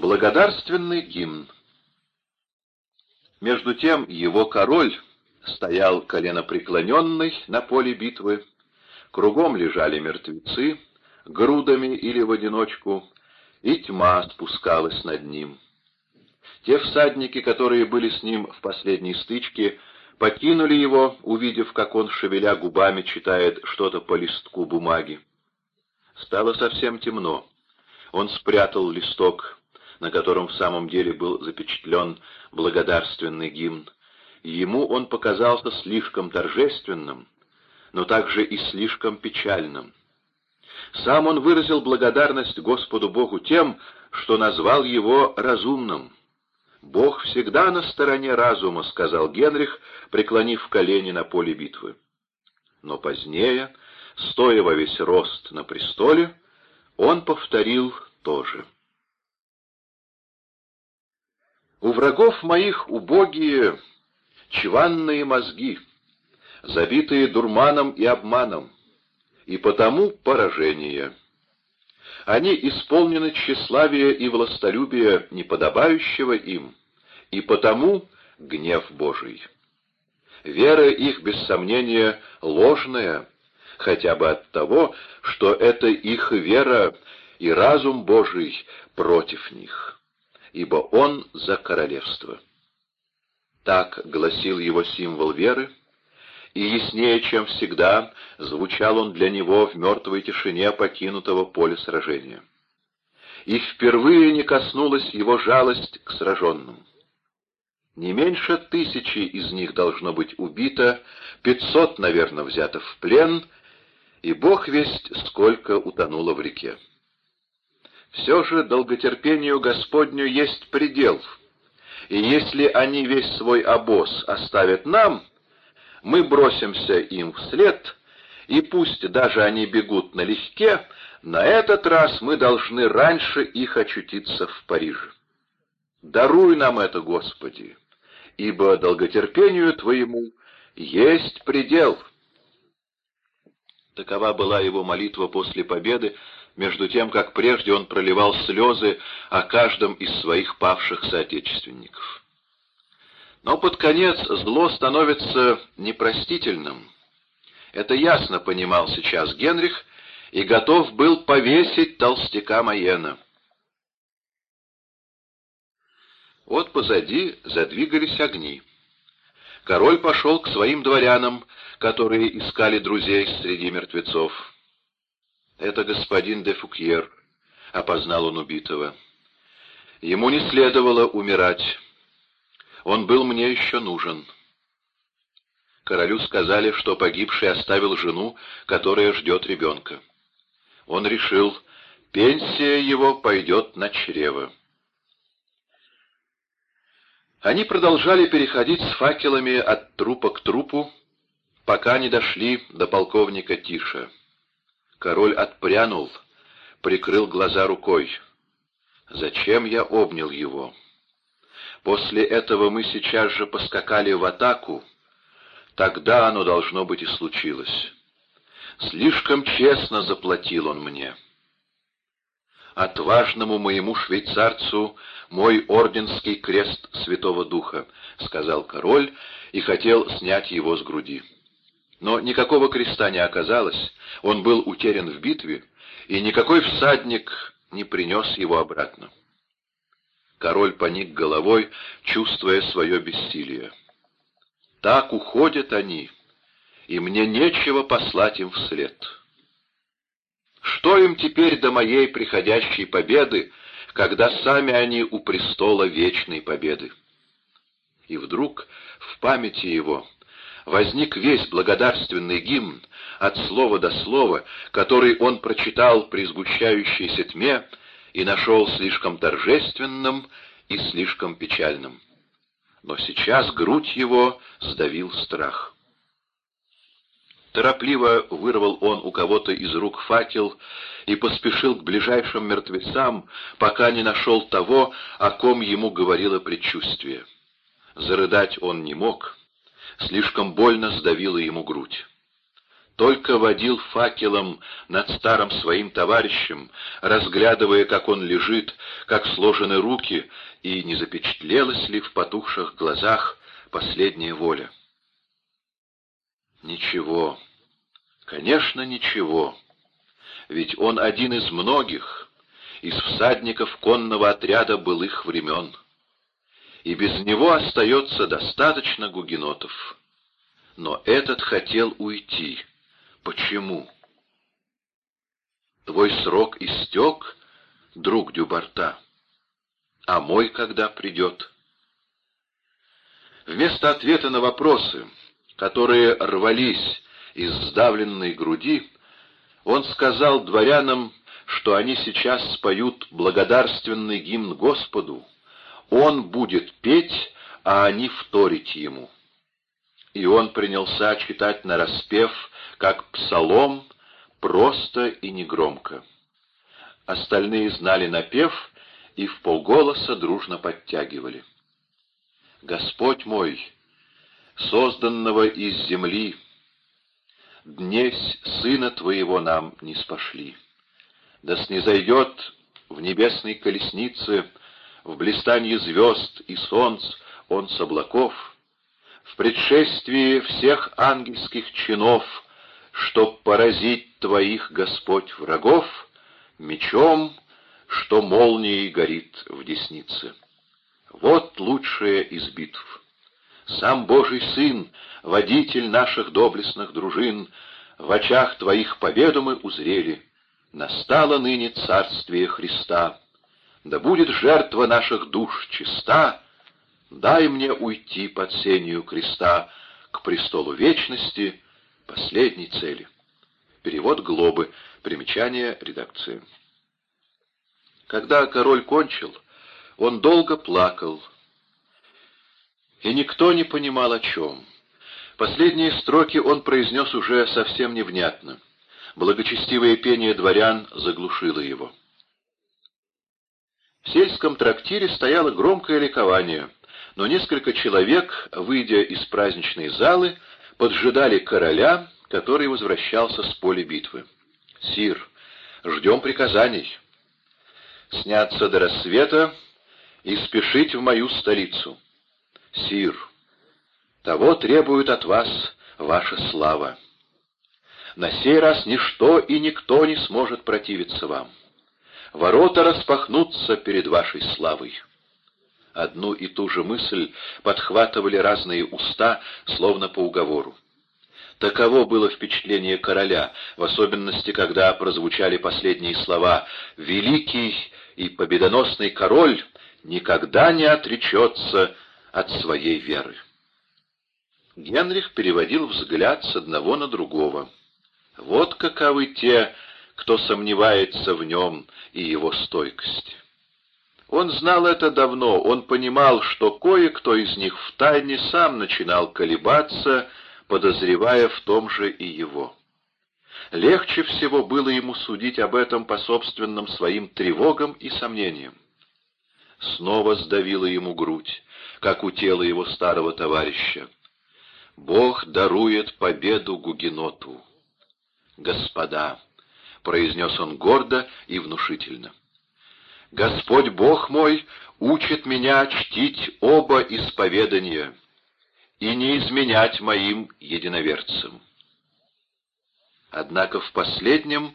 Благодарственный гимн. Между тем его король стоял коленопреклоненный на поле битвы, кругом лежали мертвецы, грудами или в одиночку, и тьма спускалась над ним. Те всадники, которые были с ним в последней стычке, покинули его, увидев, как он, шевеля губами, читает что-то по листку бумаги. Стало совсем темно. Он спрятал листок, на котором в самом деле был запечатлен благодарственный гимн. Ему он показался слишком торжественным, но также и слишком печальным. Сам он выразил благодарность Господу Богу тем, что назвал его разумным. «Бог всегда на стороне разума», — сказал Генрих, преклонив колени на поле битвы. Но позднее, стоя во весь рост на престоле, он повторил то же. У врагов моих убогие, чванные мозги, забитые дурманом и обманом, и потому поражение. Они исполнены тщеславия и властолюбия, неподобающего им, и потому гнев Божий. Вера их, без сомнения, ложная, хотя бы от того, что это их вера и разум Божий против них, ибо Он за королевство. Так гласил его символ веры, и яснее, чем всегда, звучал он для него в мертвой тишине покинутого поля сражения. И впервые не коснулась его жалость к сраженным. Не меньше тысячи из них должно быть убито, пятьсот, наверное, взято в плен, и бог весть сколько утонуло в реке. Все же долготерпению Господню есть предел, и если они весь свой обоз оставят нам, мы бросимся им вслед, и пусть даже они бегут налегке, на этот раз мы должны раньше их очутиться в Париже. Даруй нам это, Господи, ибо долготерпению Твоему есть предел. Такова была его молитва после победы, между тем, как прежде он проливал слезы о каждом из своих павших соотечественников. Но под конец зло становится непростительным. Это ясно понимал сейчас Генрих и готов был повесить толстяка Майена. Вот позади задвигались огни. Король пошел к своим дворянам, которые искали друзей среди мертвецов. «Это господин де Фукьер», — опознал он убитого. «Ему не следовало умирать». Он был мне еще нужен. Королю сказали, что погибший оставил жену, которая ждет ребенка. Он решил, пенсия его пойдет на чрево. Они продолжали переходить с факелами от трупа к трупу, пока не дошли до полковника Тиша. Король отпрянул, прикрыл глаза рукой. Зачем я обнял его? После этого мы сейчас же поскакали в атаку. Тогда оно, должно быть, и случилось. Слишком честно заплатил он мне. «Отважному моему швейцарцу мой орденский крест Святого Духа», — сказал король и хотел снять его с груди. Но никакого креста не оказалось, он был утерян в битве, и никакой всадник не принес его обратно. Король поник головой, чувствуя свое бессилие. «Так уходят они, и мне нечего послать им вслед. Что им теперь до моей приходящей победы, когда сами они у престола вечной победы?» И вдруг в памяти его возник весь благодарственный гимн от слова до слова, который он прочитал при сгущающейся тьме, и нашел слишком торжественным и слишком печальным. Но сейчас грудь его сдавил страх. Торопливо вырвал он у кого-то из рук факел и поспешил к ближайшим мертвецам, пока не нашел того, о ком ему говорило предчувствие. Зарыдать он не мог, слишком больно сдавила ему грудь. только водил факелом над старым своим товарищем, разглядывая, как он лежит, как сложены руки, и не запечатлелась ли в потухших глазах последняя воля. Ничего, конечно, ничего, ведь он один из многих, из всадников конного отряда былых времен, и без него остается достаточно гугенотов. Но этот хотел уйти — Почему? Твой срок истек, друг Дюбарта, а мой когда придет? Вместо ответа на вопросы, которые рвались из сдавленной груди, он сказал дворянам, что они сейчас споют благодарственный гимн Господу, он будет петь, а они вторить ему. И он принялся читать нараспев как псалом, просто и негромко. Остальные знали напев и в полголоса дружно подтягивали. «Господь мой, созданного из земли, днесь Сына Твоего нам не спошли, да снизойдет в небесной колеснице, в блистанье звезд и солнц Он с облаков, в предшествии всех ангельских чинов — чтоб поразить твоих, Господь, врагов, мечом, что молнией горит в деснице. Вот лучшее из битв. Сам Божий Сын, водитель наших доблестных дружин, в очах твоих победу мы узрели. Настало ныне царствие Христа. Да будет жертва наших душ чиста, дай мне уйти под сенью креста к престолу вечности — последней цели. Перевод Глобы. Примечание редакции. Когда король кончил, он долго плакал, и никто не понимал о чем. Последние строки он произнес уже совсем невнятно. Благочестивое пение дворян заглушило его. В сельском трактире стояло громкое ликование, но несколько человек, выйдя из праздничной залы, поджидали короля, который возвращался с поля битвы. «Сир, ждем приказаний. Сняться до рассвета и спешить в мою столицу. Сир, того требует от вас ваша слава. На сей раз ничто и никто не сможет противиться вам. Ворота распахнутся перед вашей славой». Одну и ту же мысль подхватывали разные уста, словно по уговору. Таково было впечатление короля, в особенности, когда прозвучали последние слова «Великий и победоносный король никогда не отречется от своей веры». Генрих переводил взгляд с одного на другого. Вот каковы те, кто сомневается в нем и его стойкости. Он знал это давно, он понимал, что кое-кто из них втайне сам начинал колебаться, подозревая в том же и его. Легче всего было ему судить об этом по собственным своим тревогам и сомнениям. Снова сдавила ему грудь, как у тела его старого товарища. «Бог дарует победу Гугеноту». «Господа», — произнес он гордо и внушительно, Господь Бог мой учит меня чтить оба исповедания и не изменять моим единоверцам. Однако в последнем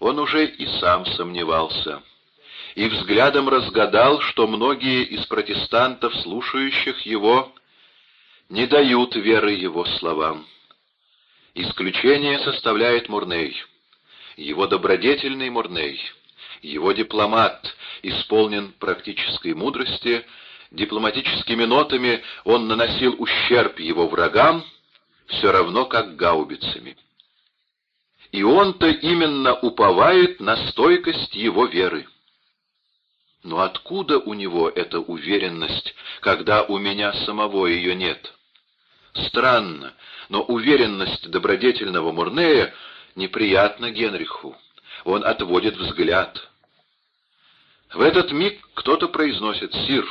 он уже и сам сомневался, и взглядом разгадал, что многие из протестантов, слушающих его, не дают веры его словам. Исключение составляет Мурней, его добродетельный Мурней — его дипломат исполнен практической мудрости, дипломатическими нотами он наносил ущерб его врагам, все равно как гаубицами. И он-то именно уповает на стойкость его веры. Но откуда у него эта уверенность, когда у меня самого ее нет? Странно, но уверенность добродетельного Мурнея неприятна Генриху. Он отводит взгляд. В этот миг кто-то произносит «Сир,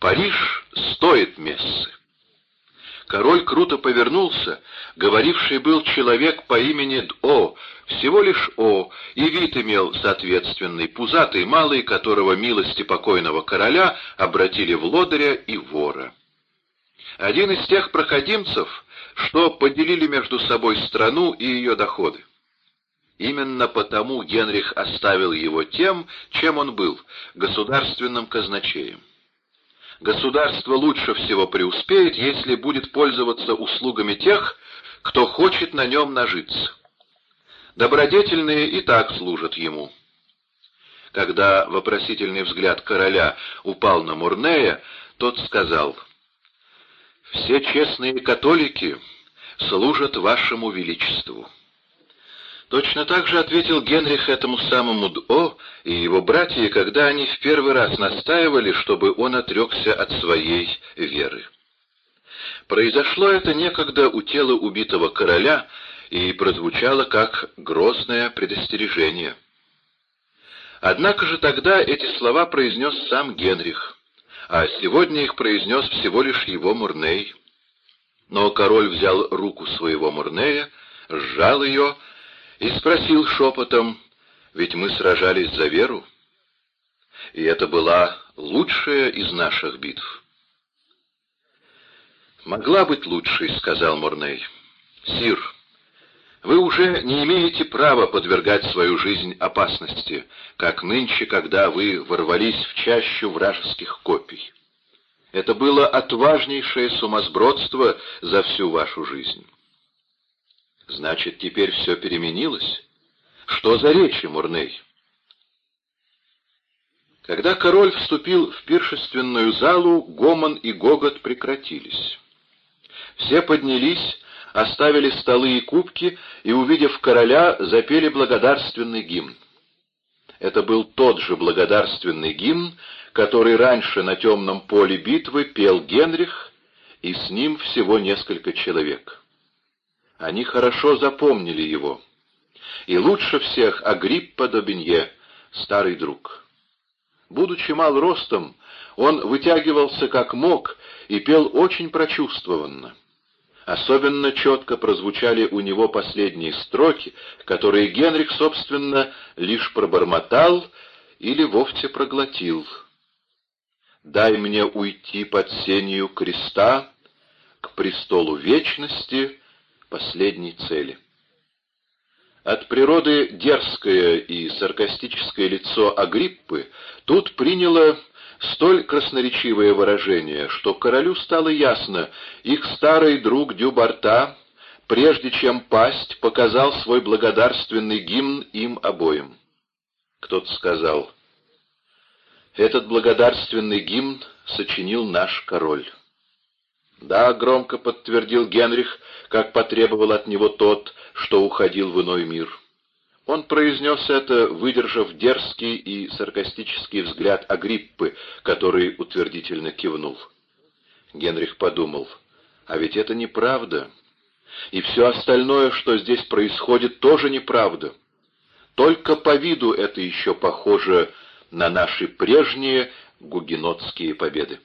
Париж стоит мессы». Король круто повернулся, говоривший был человек по имени Д'О, всего лишь О, и вид имел соответственный, пузатый малый, которого милости покойного короля обратили в лодыря и вора. Один из тех проходимцев, что поделили между собой страну и ее доходы. Именно потому Генрих оставил его тем, чем он был, государственным казначеем. Государство лучше всего преуспеет, если будет пользоваться услугами тех, кто хочет на нем нажиться. Добродетельные и так служат ему. Когда вопросительный взгляд короля упал на Мурнея, тот сказал, «Все честные католики служат вашему величеству». Точно так же ответил Генрих этому самому Д'О и его братья, когда они в первый раз настаивали, чтобы он отрекся от своей веры. Произошло это некогда у тела убитого короля и прозвучало как грозное предостережение. Однако же тогда эти слова произнес сам Генрих, а сегодня их произнес всего лишь его Мурней. Но король взял руку своего Мурнея, сжал ее и спросил шепотом, ведь мы сражались за веру, и это была лучшая из наших битв. «Могла быть лучшей», — сказал Мурней. «Сир, вы уже не имеете права подвергать свою жизнь опасности, как нынче, когда вы ворвались в чащу вражеских копий. Это было отважнейшее сумасбродство за всю вашу жизнь». Значит, теперь все переменилось? Что за речи, Мурней? Когда король вступил в пиршественную залу, гомон и гогот прекратились. Все поднялись, оставили столы и кубки и, увидев короля, запели благодарственный гимн. Это был тот же благодарственный гимн, который раньше на темном поле битвы пел Генрих, и с ним всего несколько человек. Они хорошо запомнили его. И лучше всех Агриппа Добенье, старый друг. Будучи мал ростом, он вытягивался как мог и пел очень прочувствованно. Особенно четко прозвучали у него последние строки, которые Генрих, собственно, лишь пробормотал или вовсе проглотил. «Дай мне уйти под сенью креста к престолу вечности, последней цели. От природы дерзкое и саркастическое лицо Агриппы тут приняло столь красноречивое выражение, что королю стало ясно, их старый друг Дюбарта, прежде чем пасть, показал свой благодарственный гимн им обоим. Кто-то сказал, «Этот благодарственный гимн сочинил наш король». «Да», — громко подтвердил Генрих, как потребовал от него тот, что уходил в иной мир. Он произнес это, выдержав дерзкий и саркастический взгляд Агриппы, который утвердительно кивнул. Генрих подумал, а ведь это неправда. И все остальное, что здесь происходит, тоже неправда. Только по виду это еще похоже на наши прежние гугенотские победы.